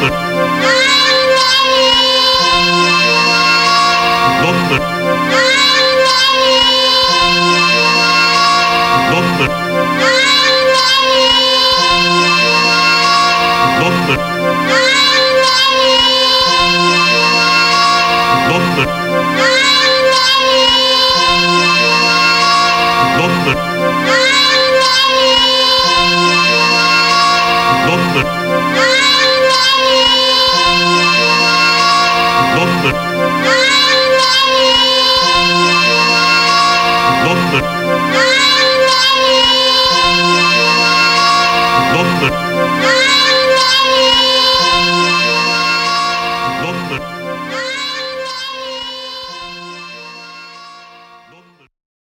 Bumper.